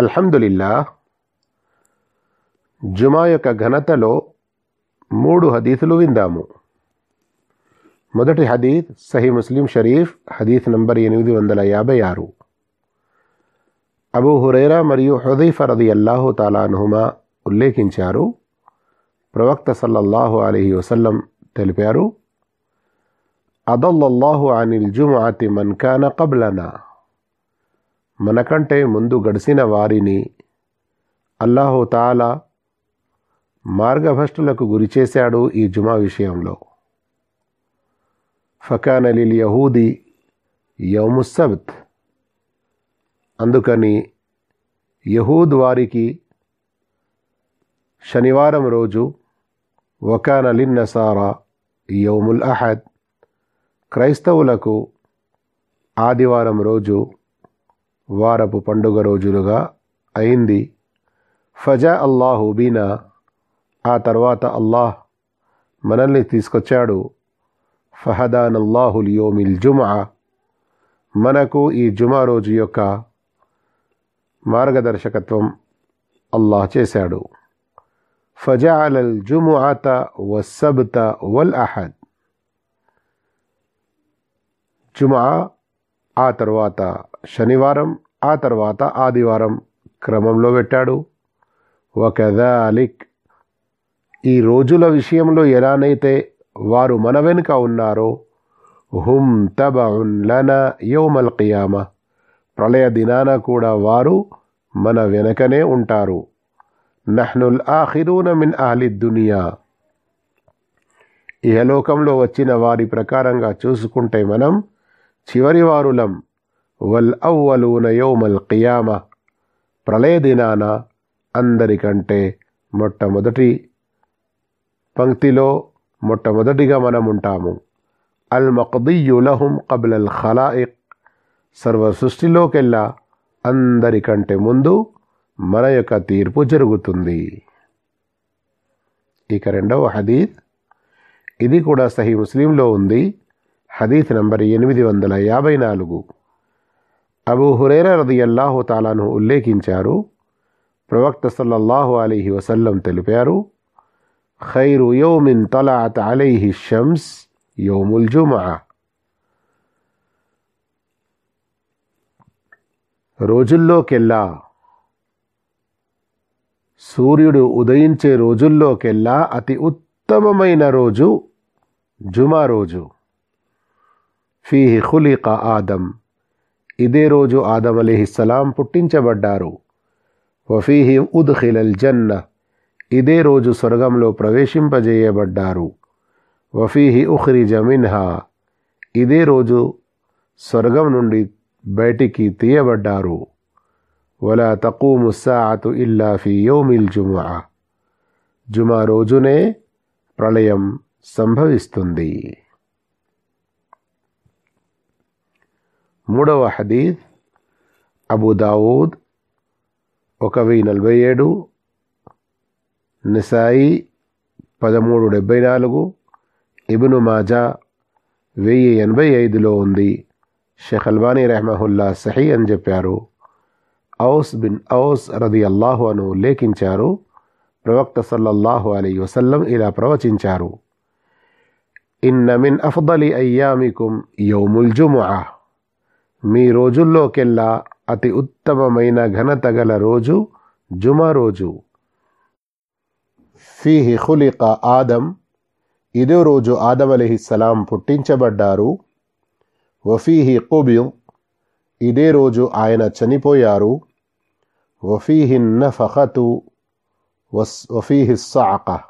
అల్హమ్దులిల్లా జుమా యొక్క ఘనతలో మూడు హదీసులు విందాము. మొదటి హదీత్ సహీ ముస్లిం షరీఫ్ హదీఫ్ నంబర్ ఎనిమిది వందల యాభై ఆరు. అబూ హురైరా మరియు హుదైఫ రది అల్లాహు తాలానుహుమా ఉల్లేఖించారు. ప్రవక్త సల్లల్లాహు అలహి వసల్లం తెలిపారు. అదల్లల్లాహు అనిల్ జుమాతి మన్ కబ్లనా మనకంటే ముందు గడిచిన వారిని అల్లాహు తాలా మార్గభ్రష్టులకు గురిచేశాడు ఈ జుమా విషయంలో. ఫకాన్ అలీల్ యహూది యౌముసబ్త్ అందుకని యహూద్ వారికి శనివారం రోజు వకాన్ అలిన్ నసారా యౌముల్ అహద్ క్రైస్తవులకు ఆదివారం రోజు వారపు పండుగ రోజులుగా అయింది. ఫజా అల్లాహు బీనా. ఆ తర్వాత అల్లాహ్ మనల్ని తీసుకొచ్చాడు. ఫహదాన్ అల్లాహుల్ యోమిల్ జుమా మనకు ఈ జుమా రోజు యొక్క మార్గదర్శకత్వం అల్లాహ్ చేశాడు. ఫజాలల్ జుముఅత వసబ్త వల్ అహద్. జుమా ఆ తర్వాత శనివారం ఆ తర్వాత ఆదివారం క్రమంలో పెట్టాడు. వకదాలిక్ ఈ రోజుల విషయంలో ఎలానైతే వారు మన వెనుక ఉన్నారో హుం తబఉన్ లన కియామ ప్రళయ దినాన కూడా వారు మన వెనకనే ఉంటారు. నహ్నుల్ ఆఖిరూన మిన్ అహ్లి దునియా. ఇహలోకంలో వచ్చిన వారి ప్రకారంగా చూసుకుంటే మనం చివరి వారులం. వల్ అవ్వలూన యౌమల్ కియామ ప్రళయ దినాన అందరికంటే మొట్టమొదటి పంక్తిలో మొట్టమొదటిగా మనం ఉంటాము అల్ మక్దియులహుం కబుల్ అల్ ఖలాయిక్ సర్వ సృష్టిలోకెల్లా అందరికంటే ముందు మన యొక్క తీర్పు జరుగుతుంది. ఇక రెండవ హదీత్ ఇది కూడా సహీ ముస్లింలో ఉంది. హదీత్ నంబర్ ఎనిమిది వందల యాభై నాలుగు. అబూ హురేర రది అల్లాహు తాలాను ఉల్లేఖించారు. ప్రవక్త సల్లల్లాహు అలీహి వసల్లం తెలిపారు ఖైరు యోమిన్ తలాత్ అలైహి షమ్స్ యోముల్ జుమా రోజుల్లోకెల్లా సూర్యుడు ఉదయించే రోజుల్లోకెల్లా అతి ఉత్తమమైన రోజు జుమా రోజు. ఫీహి ఖులిక ఆదం ఇదే రోజు ఆదం అలీహిస్సలాం పుట్టించబడ్డారు. వఫీహి ఉద్ఖిలల్ జన్న. ఇదే రోజు స్వర్గంలో ప్రవేశింపజేయబడ్డారు. వఫీహి ఉఖ్రి జమిన్హా ఇదే రోజు స్వర్గం నుండి బయటికి తీయబడ్డారు. వలా తక్కువ ముస్సాతు ఇల్లా ఫీ యోమిల్ జుమా జుమా రోజునే ప్రళయం సంభవిస్తుంది. మూడవ హదీద్ అబూదావూద్ ఒక వెయ్యి నలభై ఏడు నిసాయి పదమూడు డెబ్బై నాలుగు ఇబును మాజా వెయ్యి ఎనభై ఐదులో ఉంది. షేఖ్ అల్బానీ రెహమహుల్లా సహీ అని చెప్పారు. ఔస్ బిన్ ఔస్ రది అల్లాహు అను ఉల్లేఖించారు ప్రవక్త సల్లల్లాహు అలీ వసల్లం ఇలా ప్రవచించారు. ఇన్న మిన్ అఫ్దలి అయ్యామికుం యౌముల్ జుముఆ. మీ రోజుల్లోకెల్లా అతి ఉత్తమమైన ఘనత గల రోజు జుమా రోజు. ఫీహి ఖులిక ఆదం. ఇదే రోజు ఆదం అలహిస్సలాం పుట్టించబడ్డారు. వఫీహి కుబిల్ ఇదే రోజు ఆయన చనిపోయారు. వఫీహి నఫహతు వస్ వఫీహి సాక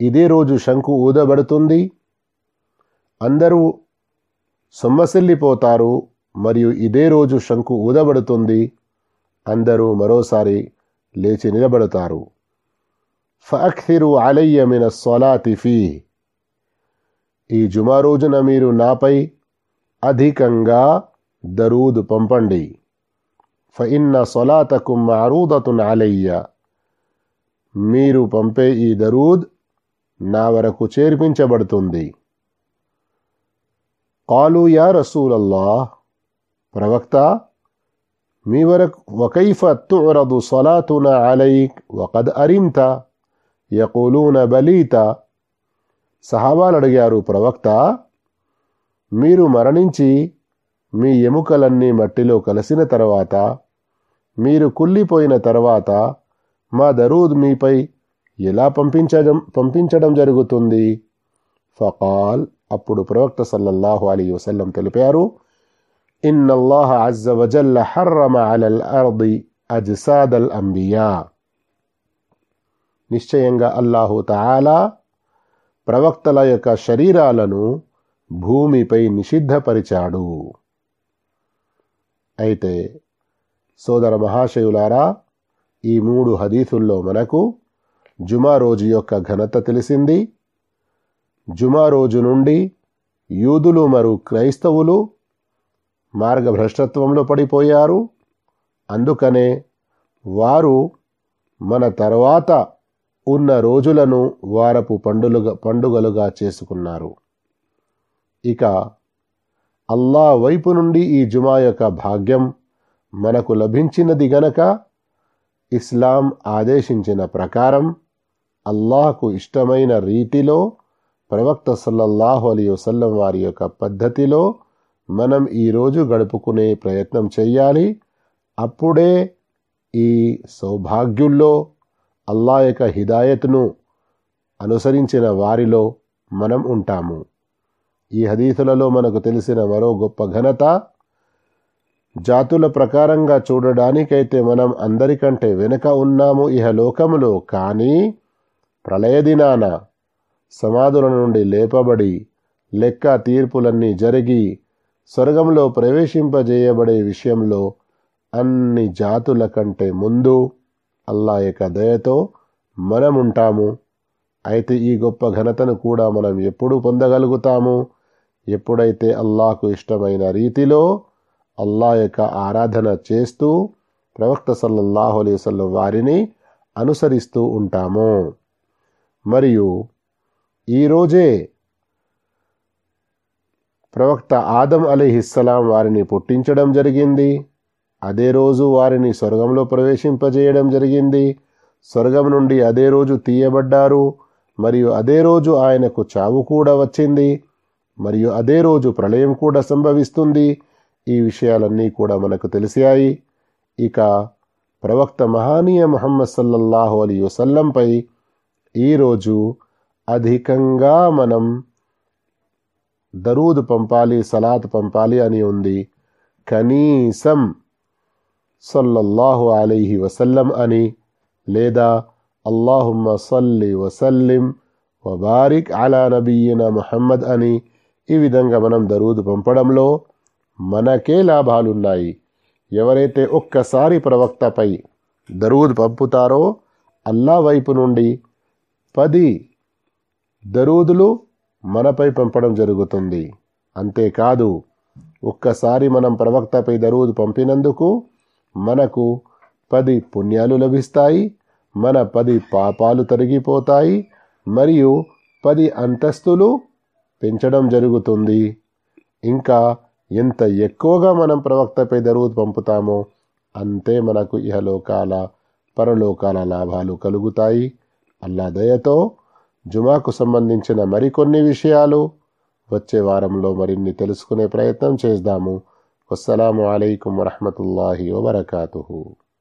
ఇదే రోజు శంకు ఊదబడుతుంది. అందరూ సొమ్మసిల్లిపోతారు. మరియు ఇదే రోజు శంకు ఊదబడుతుంది అందరూ మరోసారి లేచి నిలబడతారు. ఫఅక్థిరు అలయ్య మిన సొలాతిఫీ ఈ జుమా రోజున మీరు నాపై అధికంగా దరూద్ పంపండి. ఫఇన్న సొలాతకు మారూదతున్ అలయ్య. మీరు పంపే ఈ దరూద్ నా వరకు చేర్పించబడుతుంది. కాలు యా రసూలల్లా ప్రవక్త మీ వరకు వకైఫ తురదు సలాతున అలైక్ వకద్ అరింత యకూలూన బలీత సహాబాలు అడిగారు ప్రవక్త మీరు మరణించి మీ ఎముకలన్నీ మట్టిలో కలిసిన తర్వాత మీరు కుళ్ళిపోయిన తర్వాత మా దరూద్ మీపై ఎలా పంపించడం పంపించడం జరుగుతుంది? ఫకాల్ అప్పుడు ప్రవక్త సల్లల్లాహు అలీ వసల్లం తెలిపారు إن الله عز وجل حرم على الأرض أجساد الأنبياء నిశ్చయంగా అల్లాహు తాలా ప్రవక్తల యొక్క శరీరాలను భూమిపై నిషిద్ధపరిచాడు అయితే సోదర మహాశయులారా ఈ మూడు హదీసుల్లో మనకు జుమా రోజు యొక్క ఘనత తెలిసింది జుమా రోజు నుండి యూదులు మరియు క్రైస్తవులు మార్గభ్రష్టత్వంలో పడిపోయారు. అందుకనే వారు మన తర్వాత ఉన్న రోజులను వారపు పండుగ పండుగలుగా చేసుకున్నారు. ఇక అల్లా వైపు నుండి ఈ జుమా యొక్క భాగ్యం మనకు లభించినది గనక ఇస్లాం ఆదేశించిన ప్రకారం అల్లాహకు ఇష్టమైన రీతిలో ప్రవక్త సల్లల్లాహు అలీ వసల్లం వారి యొక్క పద్ధతిలో మనం ఈరోజు గడుపుకునే ప్రయత్నం చేయాలి. అప్పుడే ఈ సౌభాగ్యుల్లో అల్లా యొక్క హిదాయత్ను అనుసరించిన వారిలో మనం ఉంటాము. ఈ హదీసులలో మనకు తెలిసిన మరో గొప్ప ఘనత జాతుల ప్రకారంగా చూడడానికైతే మనం అందరికంటే వెనుక ఉన్నాము ఇహ లోకములో కానీ ప్రళయదినాన సమాధుల నుండి లేపబడి లెక్క తీర్పులన్నీ జరిగి స్వర్గంలో ప్రవేశింపజేయబడే విషయంలో అన్ని జాతుల కంటే ముందు అల్లా యొక్క దయతో మనముంటాము. అయితే ఈ గొప్ప ఘనతను కూడా మనం ఎప్పుడు పొందగలుగుతాము? ఎప్పుడైతే అల్లాకు ఇష్టమైన రీతిలో అల్లా యొక్క ఆరాధన చేస్తూ ప్రవక్త సల్లల్లాహు అలైహి వసల్లం వారిని అనుసరిస్తూ ఉంటాము? మరియు ఈరోజే ప్రవక్త ఆదం అలీహిస్సలాం వారిని పుట్టించడం జరిగింది. అదే రోజు వారిని స్వర్గంలో ప్రవేశింపజేయడం జరిగింది. స్వర్గం నుండి అదే రోజు తీయబడ్డారు. మరియు అదే రోజు ఆయనకు చావు కూడా వచ్చింది. మరియు అదే రోజు ప్రళయం కూడా సంభవిస్తుంది. ఈ విషయాలన్నీ కూడా మనకు తెలిసాయి. ఇక ప్రవక్త మహానీయ మహమ్మద్ సల్లల్లాహు అలీ వసల్లంపై ఈరోజు అధికంగా మనం దరూద్ పంపాలి సలాత్ పంపాలి అని ఉంది. కనీసం సల్లల్లాహు అలైహి వసల్లం అని లేదా అల్లాహుమ్మ సల్లి వసల్లిం వబారిక్ అలా నబీన ముహమ్మద్ అని ఈ విధంగా మనం దరూద్ పంపడంలో మనకే లాభాలున్నాయి. ఎవరైతే ఒక్కసారి ప్రవక్తపై దరూద్ పంపుతారో అల్లా వైపు నుండి పది దరూదులు మనపై పంపడం జరుగుతుంది. అంతేకాదు ఒక్కసారి మనం ప్రవక్తపై దరూద్ పంపినందుకు మనకు పది పుణ్యాలు లభిస్తాయి మన పది పాపాలు తరిగిపోతాయి మరియు పది అంతస్తులు పెంచడం జరుగుతుంది. ఇంకా ఎంత ఎక్కువగా మనం ప్రవక్తపై దరూద్ పంపుతామో అంతే మనకు ఇహలోకాల పరలోకాల లాభాలు కలుగుతాయి. అల్లా దయతో జుమాకు సంబంధించిన మరికొన్ని విషయాలు వచ్చే వారంలో మరిన్ని తెలుసుకునే ప్రయత్నం చేద్దాము. అస్సలం అయికం వరహమతుల్లాహి వబర్కాతు